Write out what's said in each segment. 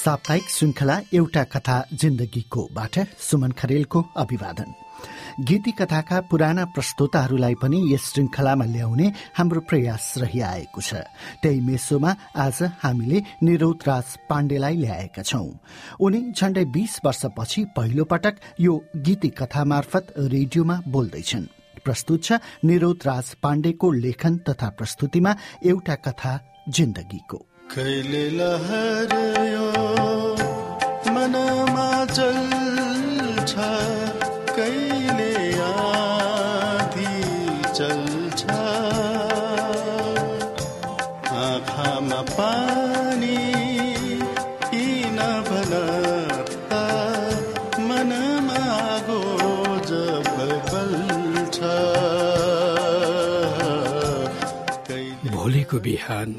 साप्ताहिक श्रृङ्खला एउटा कथा जिन्दगीकोबाट सुमन खरेलको अभिवादन। गीती कथाका पुराना प्रस्तोताहरूलाई पनि यस श्रृङ्खलामा ल्याउने हाम्रो प्रयास रहिआएको छ। त्यही मेसोमा आज हामीले निरोध राज पाण्डेलाई ल्याएका छौं। उनी झण्डै बीस वर्षपछि पहिलो पटक यो गीती कथा मार्फत रेडियोमा बोल्दैछन्। प्रस्तुत छ निरोध राज पाण्डेको लेखन तथा प्रस्तुतिमा एउटा कथा जिन्दगीको। कैले लहर यो मनमा चल्छ कैले आधी चल्छ। आँखामा पानी किन भन मनमा गो जब भोलिको बिहान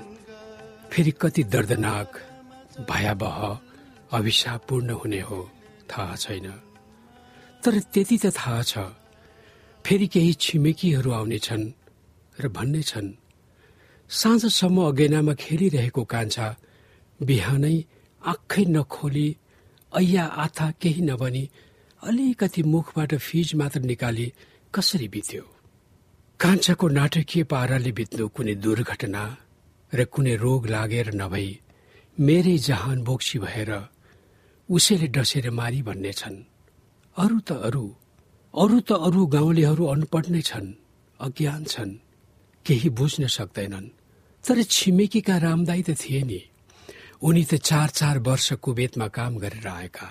फेरि कति दर्दनाक भयावह अभिशापपूर्ण हुने हो थाहा छैन। तर त्यति त थाहा छ। फेरि केही छिमेकीहरू आउनेछन् र भन्नेछन् साँझसम्म अगेनामा खेलिरहेको कान्छा बिहानै आँखै नखोली ऐया आथा केही नभनी अलिकति मुखबाट फिज मात्र निकाली कसरी बित्यो? कान्छाको नाटकीय पाराले बित्नु कुनै दुर्घटना र कुनै रोग लागेर नभई मेरै जहान बोक्सी भएर उसैले डसेर मारी भन्ने छन्। अरू त अरू अरू त अरू गाउँलेहरू अनपढ नै छन् अज्ञान छन् केही बुझ्न सक्दैनन्। तर छिमेकीका रामदाई त थिए नि। उनी त चार चार वर्ष कुवेतमा काम गरेर आएका।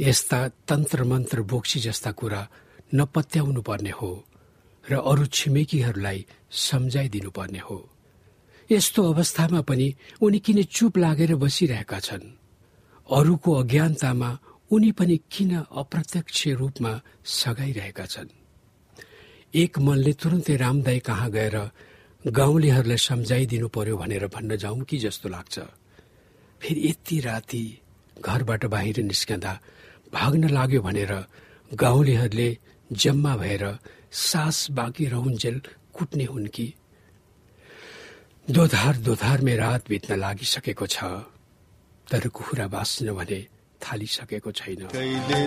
यस्ता तन्त्र मन्त्र बोक्सी जस्ता कुरा नपत्याउनु पर्ने हो र अरू छिमेकीहरूलाई सम्झाइदिनु पर्ने हो। यस्तो अवस्थामा पनि उनी किन चुप लागेर बसिरहेका छन्? अरूको अज्ञानतामा उनी पनि किन अप्रत्यक्ष रूपमा सघाइरहेका छन्? एक मनले तुरन्तै रामदाई कहाँ गएर गाउँलेहरूलाई सम्झाइदिनु पर्यो भनेर भन्न जाउँ कि जस्तो लाग्छ? फेरि यति राति घरबाट बाहिर निस्कँदा भाग्न लाग्यो भनेर गाउँलेहरूले जम्मा भएर सास बाँकी रहन्जेल कुट्ने हुन् कि? दोधार दोधारमै रात बित्न लागिसकेको छ। तर कुखुरा बाँच्न भने थालिसकेको छैन। कहिले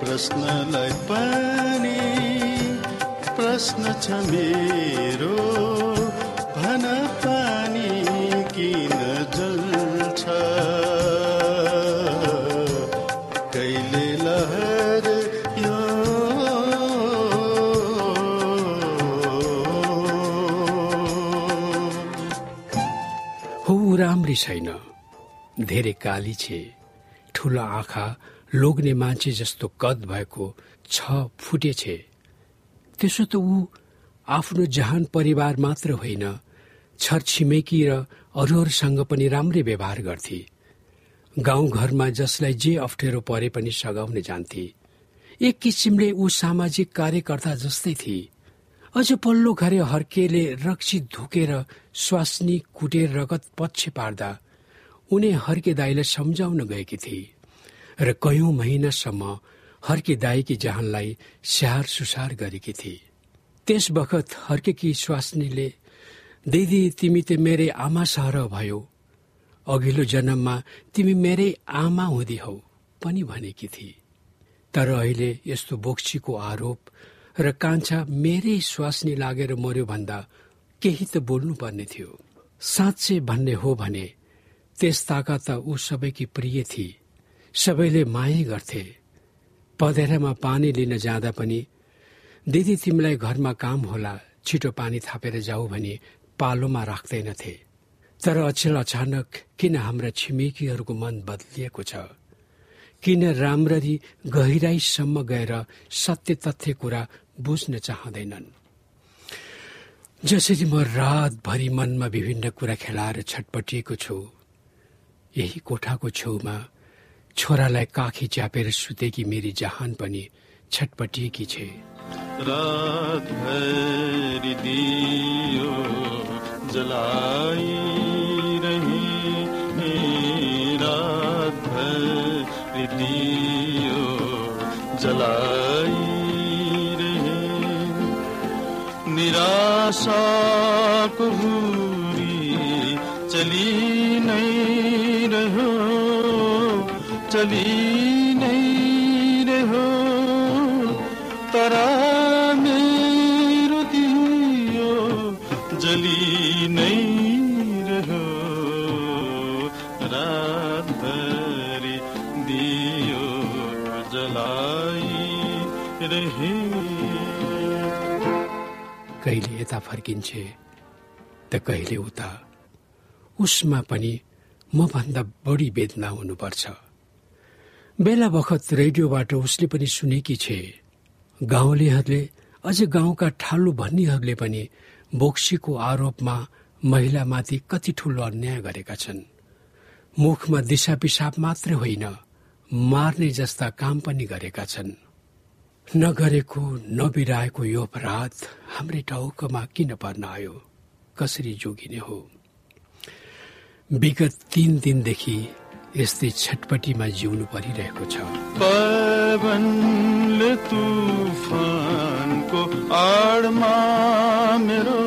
प्रश्नलाई पनि प्रश्न छ मेरो। राम्री छैन। धेरै काली छे। ठुलो आँखा लोग्ने मान्छे जस्तो कद भएको छ फुटे छे। त्यसो त ऊ आफ्नो जहान परिवार मात्र होइन छरछिमेकी र अरूहरूसँग पनि राम्रै व्यवहार गर्थे। गाउँघरमा जसलाई जे अप्ठ्यारो परे पनि सघाउन जान्थे। एक किसिमले ऊ सामाजिक कार्यकर्ता जस्तै थिए। अझ पल्लो घरे हर्केले रक्सी धुकेर स्वास्नी कुटेर रगत पक्ष पार्दा उनी हर्के दाईलाई सम्झाउन गएकी थिए र कयौं महिनासम्म हर्के दाईकी जहानलाई स्याहार सुसार गरेकी थिए। त्यस बखत हर्केकी स्वास्नीले दिदी तिमी त मेरै आमा सहर भयो। अघिल्लो जन्ममा तिमी मेरै आमा हुँदी हौ पनि भनेकी थिए। तर अहिले यस्तो बोक्सीको आरोप र कान्छा मेरै स्वास्नी लागेर मर्यो भन्दा केही त बोल्नु पर्ने थियो। साँच्चै भन्ने हो भने त्यस ताका त ऊ सबैकी प्रिय थिए। सबैले माया गर्थे। पधेरामा पानी लिन जाँदा पनि दिदी तिमीलाई घरमा काम होला छिटो पानी थापेर जाऊ भने पालोमा राख्दैनथे। तर अचेल अचानक किन हाम्रा छिमेकीहरूको मन बदलिएको छ? किन राम्ररी गहिराईसम्म गएर सत्य तथ्य कुरा बुझ्न चाहँदैनन्। जसरी म रातभरि मनमा विभिन्न कुरा खेलाएर छटपटिएको छु यही कोठाको छेउमा छोरालाई काखी च्यापेर सुतेकी मेरी जहान पनि छटपटिएकी छे। रातभरि चली नै रह्यो तर मेरो दियो जली नै रह्यो रातभरि दियो जलाई रहे। कहिले यता फर्किन्छे त कहिले उता। उसमा पनि मभन्दा बढी वेदना हुनुपर्छ। बेला बखत रेडियोबाट उसले पनि सुनेकी छे। गाउँलेहरूले अझ गाउँका ठालु भन्नेहरूले पनि बोक्सीको आरोपमा महिलामाथि कति ठूलो अन्याय गरेका छन्। मुखमा दिशा पिसाब मात्रै होइन मार्ने जस्ता काम पनि गरेका छन्। नगरेको नबिराएको यो अपराध हाम्रै टाउकोमा किन पर्न आयो? कसरी जोगिने हो? विगत तीन दिनदेखि यस्तै छटपटीमा जिउनु परिरहेको छ। पवनले तुफानको आडमा मेरो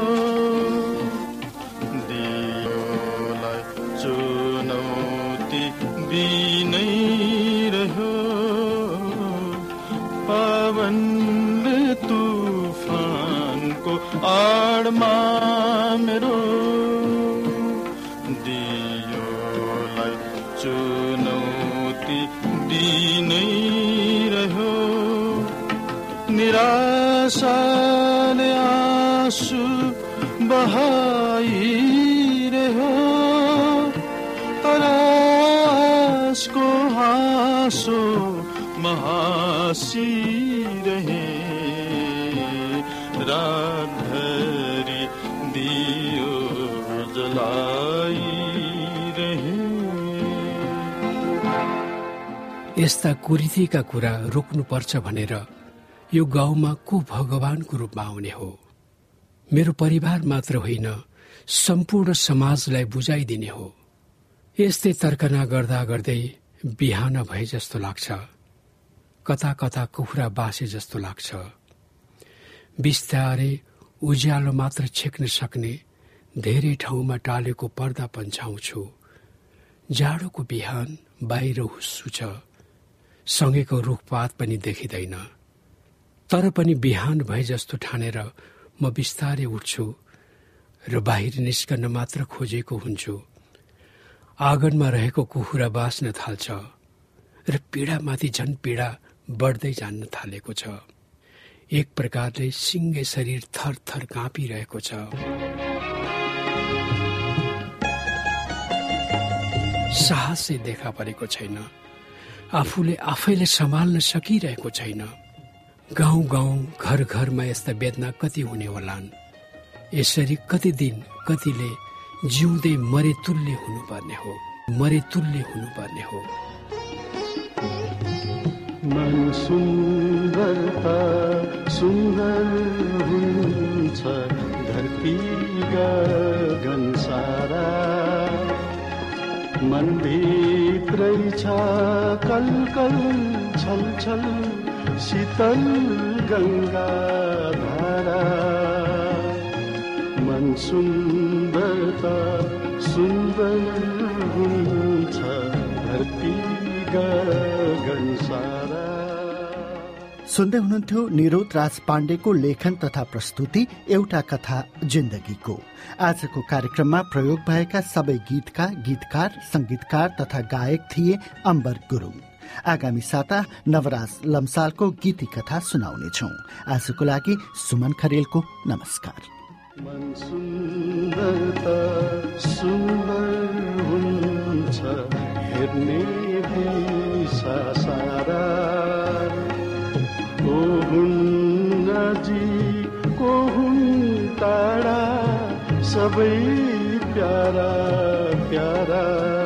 निराशाले आँसु बहाइरह्यो तर आशको हाँसो महासिरहे रातभरि दियो जलाइरहे यस्ता कुरीतिका कुरा रोक्नुपर्छ भनेर यो गाउँमा को भगवानको रूपमा आउने हो। मेरो परिवार मात्र होइन सम्पूर्ण समाजलाई बुझाइदिने हो। यस्तै तर्कना गर्दा गर्दै बिहान भए जस्तो लाग्छ। कता कता कुखुरा बासे जस्तो लाग्छ। बिस्तारै उज्यालो मात्र छेक्न सक्ने धेरै ठाउँमा टालेको पर्दा पन्छाउँछु। जाडोको बिहान बाहिर हुस्सु छ। सँगैको रुखपात पनि देखिँदैन। तर पनि बिहान भए जस्तो ठानेर म बिस्तारै उठ्छु र बाहिर निस्कन मात्र खोजेको हुन्छु। आँगनमा रहेको कुखुरा बाँच्न थाल्छ र पीडामाथि झन् पीडा बढ्दै जान्न थालेको छ। एक प्रकारले सिङ्गे शरीर थर थर काँपिरहेको छ। साहसै देखा परेको छैन। आफूले आफैले सम्हाल्न सकिरहेको छैन। गाउँ गाउँ घर घरमा यस्ता वेदना कति हुने होलान्? यसरी कति दिन कतिले जिउँदै मरे तुल्य हुनुपर्ने हो? मरे तुल्य हुनुपर्ने हो? मन सुन्दरता सुन्दर हुन्छ धरती गगन सारा। मनभित्रै छ कल कल छल छल शीतल गङ्गा धारा मन सुन्दरता सुन्दर हुन्छ धरती गगन सारा। सुन्दै हुनुहुन्थ्यो निरोध राज पाण्डेको लेखन तथा प्रस्तुति एउटा कथा जिन्दगीको। आजको कार्यक्रममा प्रयोग भएका सबै गीतका गीतकार संगीतकार तथा गायक थिए अम्बर गुरुङ। आगामी साता नवराज लम्सालको गीती कथा सुनाउनेछौ। आजको लागि सुमन खरेलको नमस्कार। मन सुन्दर हुन्छ हेर्ने सारा। को हुन् नजिक को टाढा सबै प्यारा प्यारा।